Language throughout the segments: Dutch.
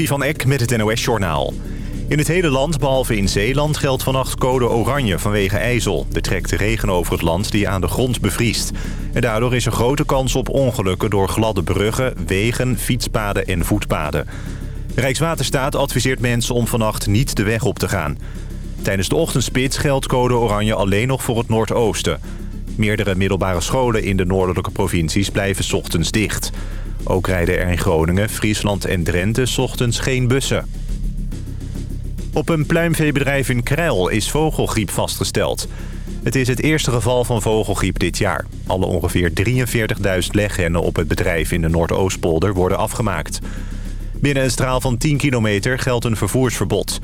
van Eck met het NOS-journaal. In het hele land, behalve in Zeeland, geldt vannacht code oranje vanwege ijzel. Er trekt regen over het land die aan de grond bevriest. En daardoor is er grote kans op ongelukken door gladde bruggen, wegen, fietspaden en voetpaden. Rijkswaterstaat adviseert mensen om vannacht niet de weg op te gaan. Tijdens de ochtendspits geldt code oranje alleen nog voor het noordoosten. Meerdere middelbare scholen in de noordelijke provincies blijven ochtends dicht... Ook rijden er in Groningen, Friesland en Drenthe s ochtends geen bussen. Op een pluimveebedrijf in Krijl is vogelgriep vastgesteld. Het is het eerste geval van vogelgriep dit jaar. Alle ongeveer 43.000 leghennen op het bedrijf in de Noordoostpolder worden afgemaakt. Binnen een straal van 10 kilometer geldt een vervoersverbod.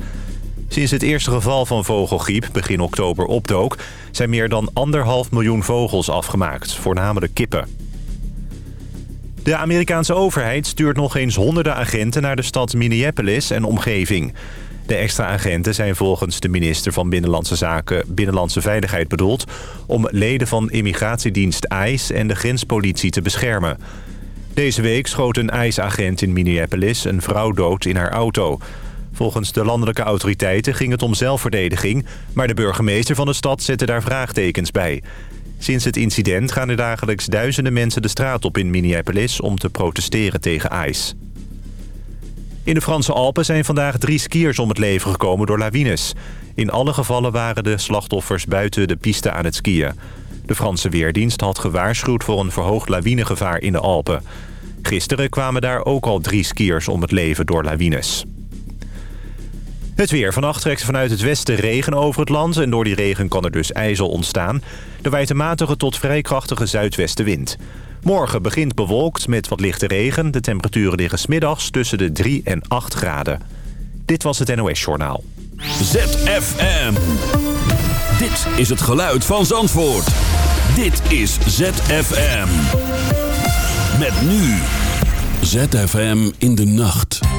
Sinds het eerste geval van vogelgriep begin oktober opdook... zijn meer dan anderhalf miljoen vogels afgemaakt, voornamelijk kippen. De Amerikaanse overheid stuurt nog eens honderden agenten naar de stad Minneapolis en omgeving. De extra agenten zijn volgens de minister van Binnenlandse Zaken Binnenlandse Veiligheid bedoeld... om leden van immigratiedienst ICE en de grenspolitie te beschermen. Deze week schoot een ICE-agent in Minneapolis een vrouw dood in haar auto. Volgens de landelijke autoriteiten ging het om zelfverdediging... maar de burgemeester van de stad zette daar vraagtekens bij... Sinds het incident gaan er dagelijks duizenden mensen de straat op in Minneapolis... om te protesteren tegen ijs. In de Franse Alpen zijn vandaag drie skiers om het leven gekomen door lawines. In alle gevallen waren de slachtoffers buiten de piste aan het skiën. De Franse Weerdienst had gewaarschuwd voor een verhoogd lawinegevaar in de Alpen. Gisteren kwamen daar ook al drie skiers om het leven door lawines. Het weer. Vannacht trekt vanuit het westen regen over het land... en door die regen kan er dus ijzel ontstaan. Waait een matige tot vrij krachtige zuidwestenwind. Morgen begint bewolkt met wat lichte regen. De temperaturen liggen smiddags tussen de 3 en 8 graden. Dit was het NOS Journaal. ZFM. Dit is het geluid van Zandvoort. Dit is ZFM. Met nu. ZFM in de nacht.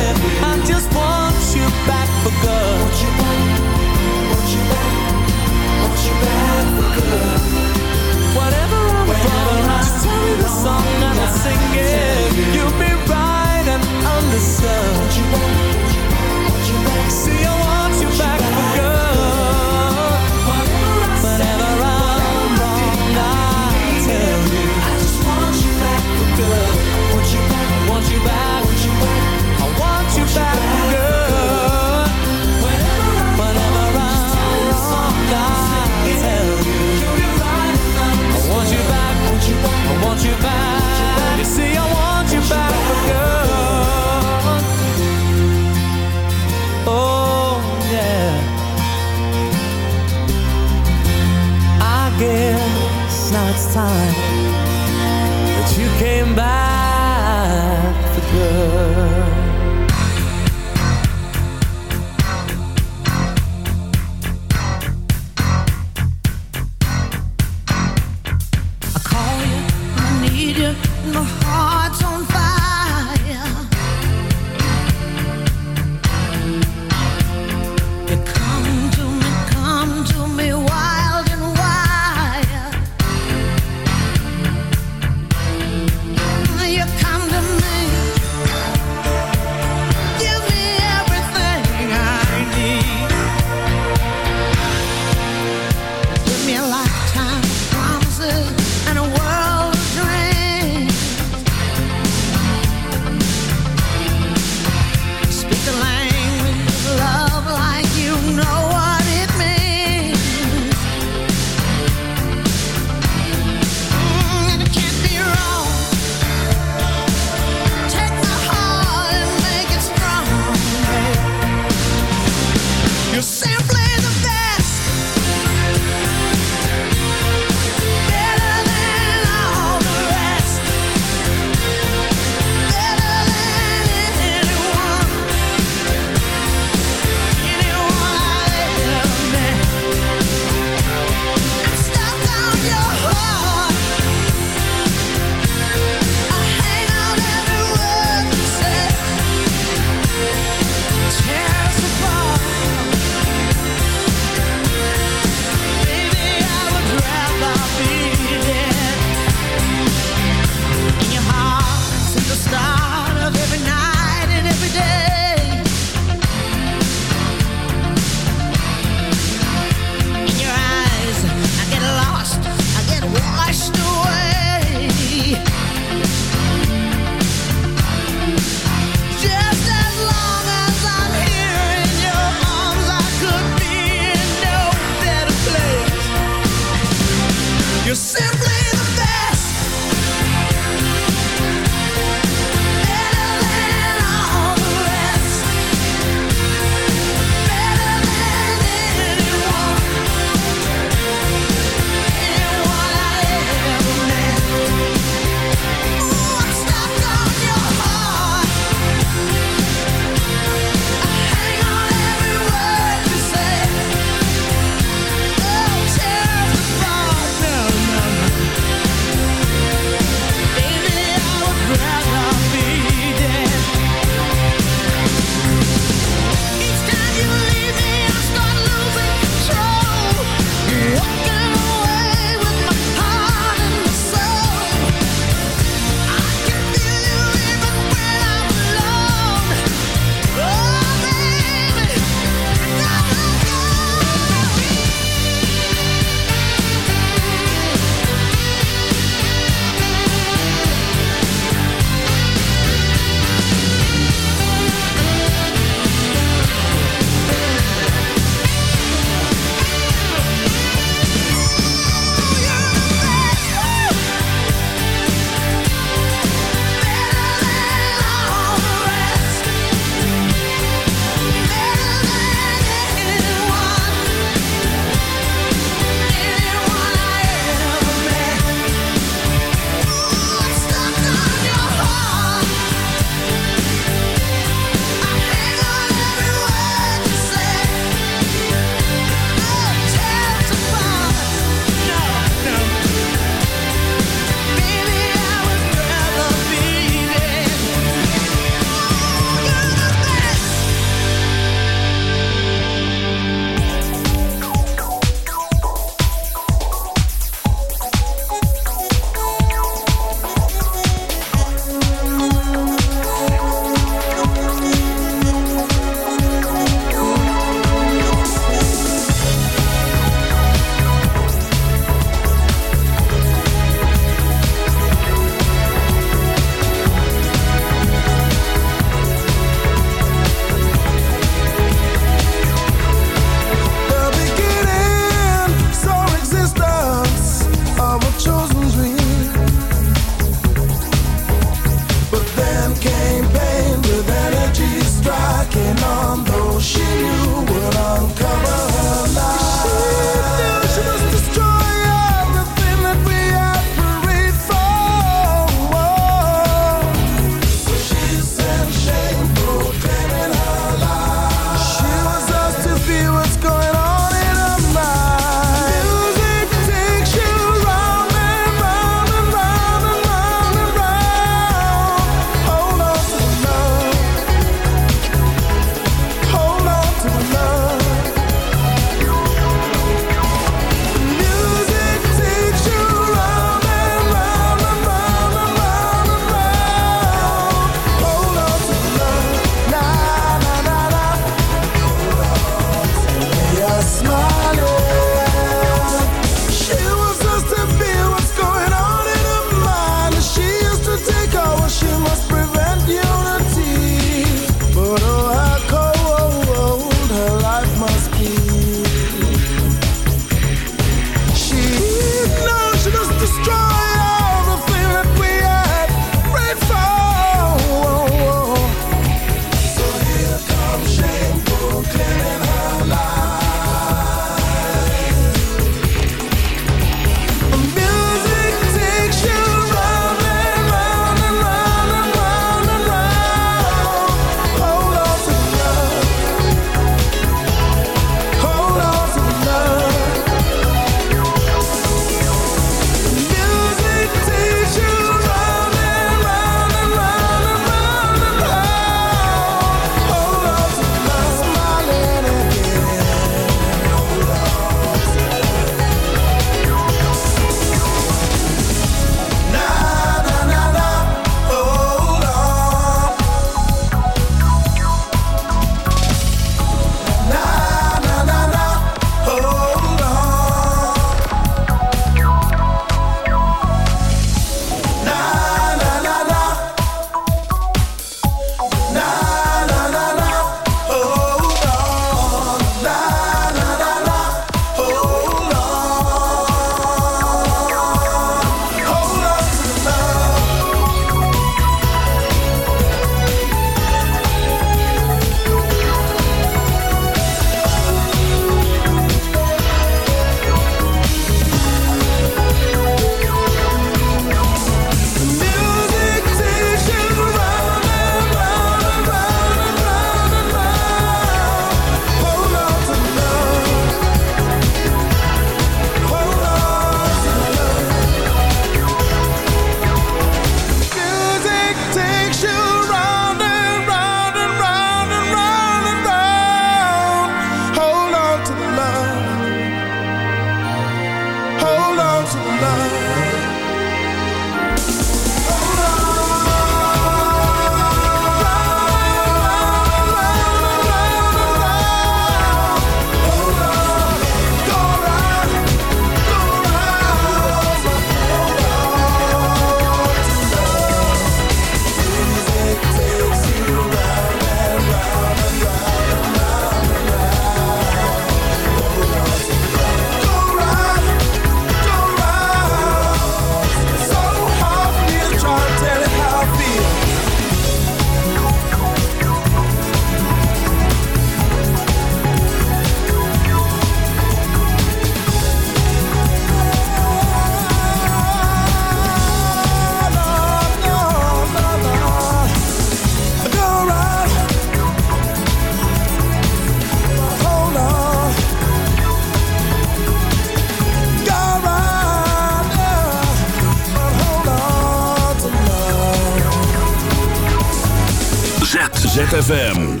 ZFM.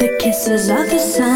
The kisses of the sun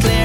clear.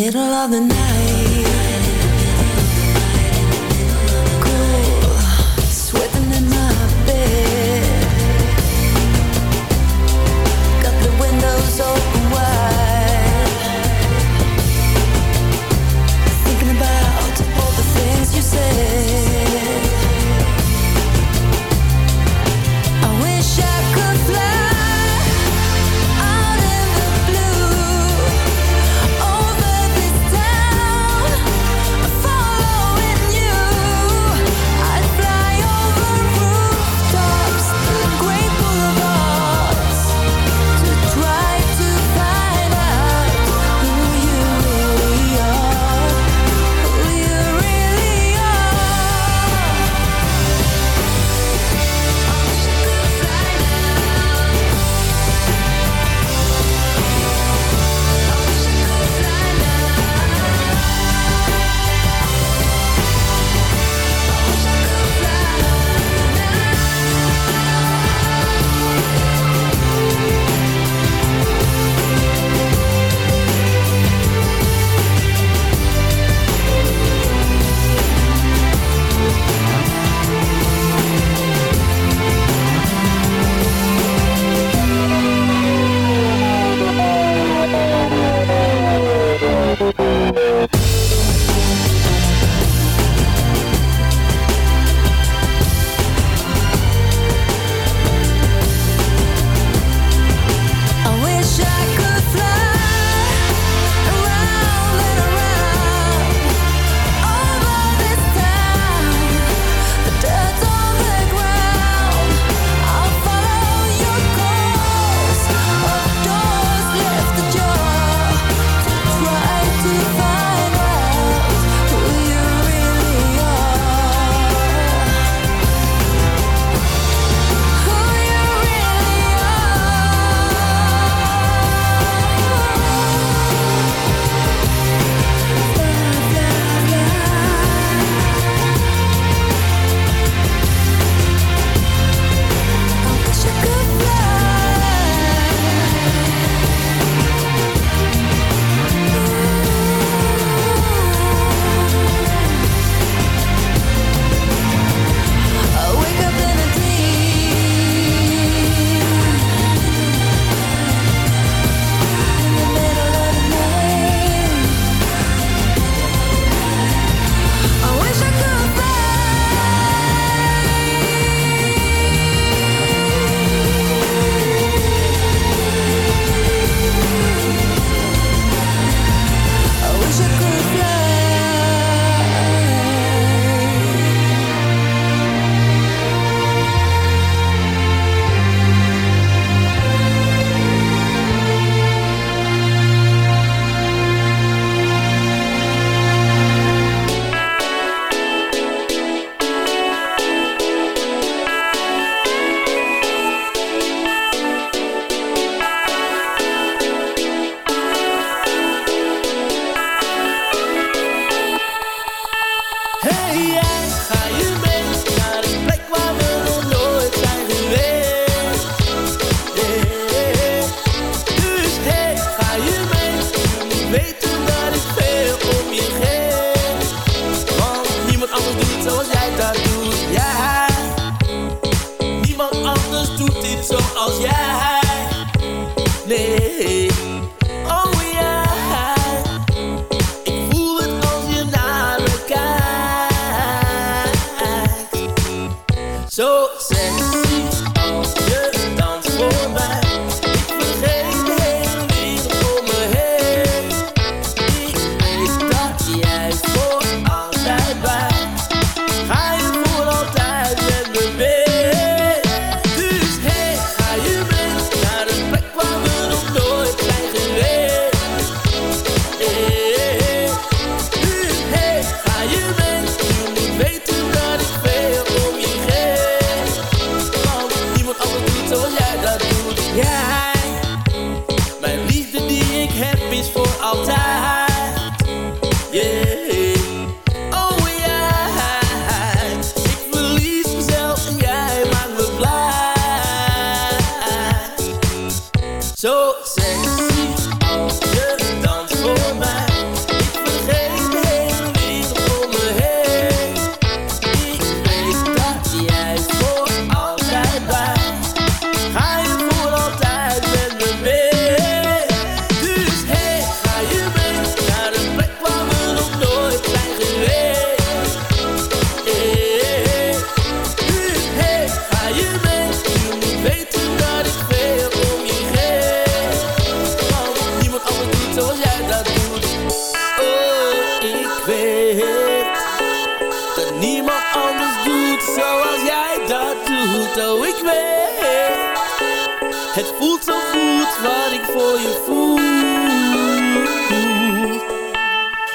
middle of the night.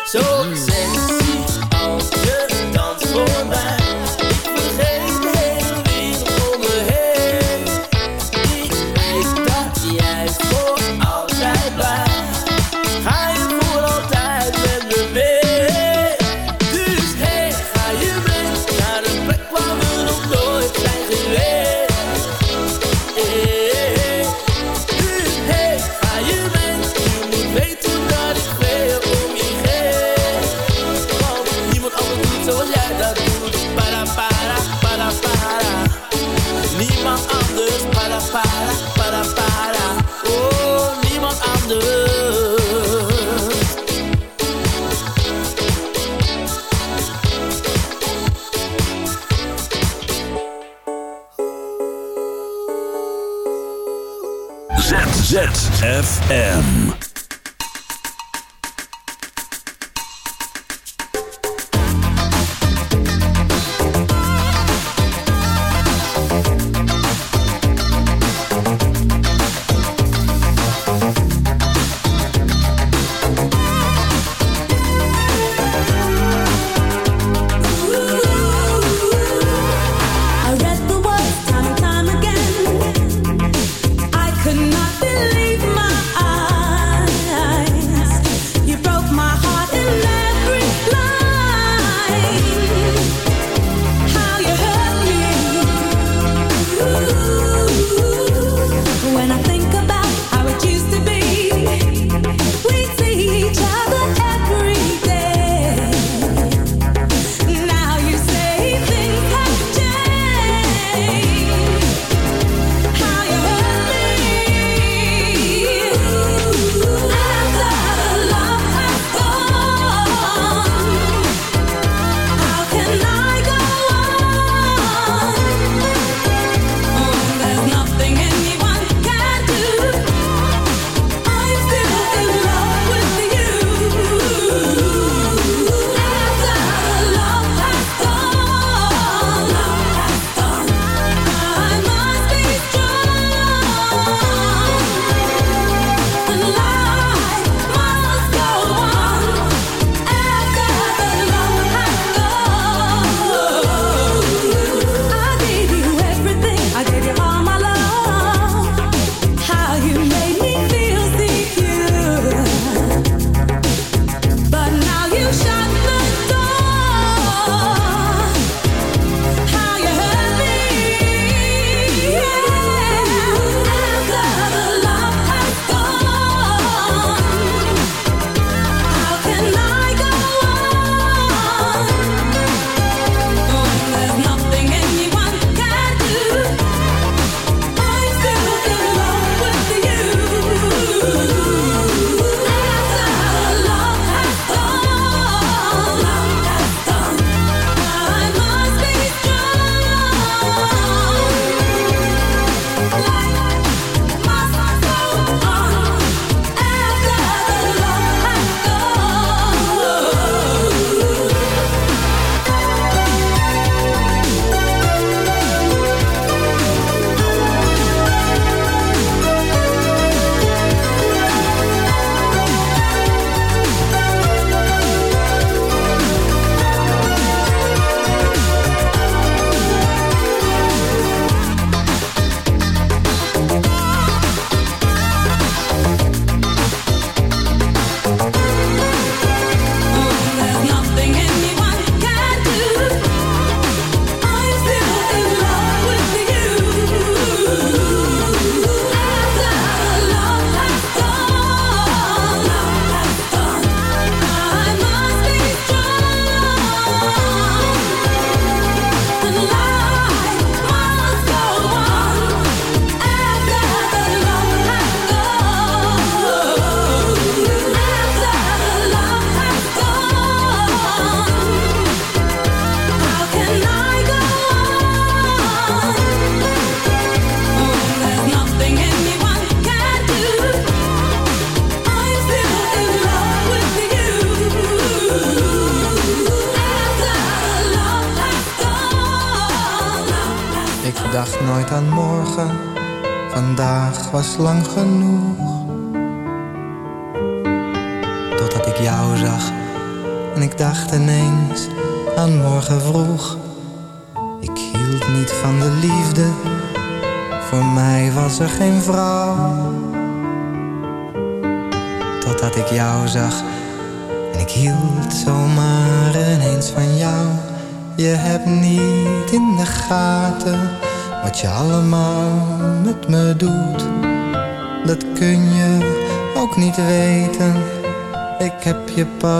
ZFM.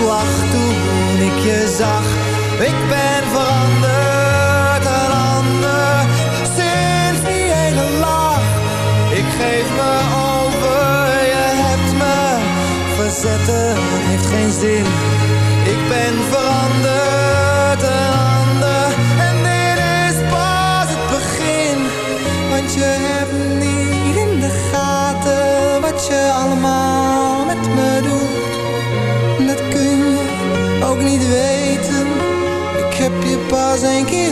Slag toen ik je zag. Ik ben veranderd, een sinds die ene lach. Ik geef me over, je hebt me verzetten, heeft geen zin. Ik ben veranderd, pas een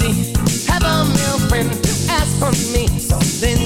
emergency, have a male friend ask for me. So then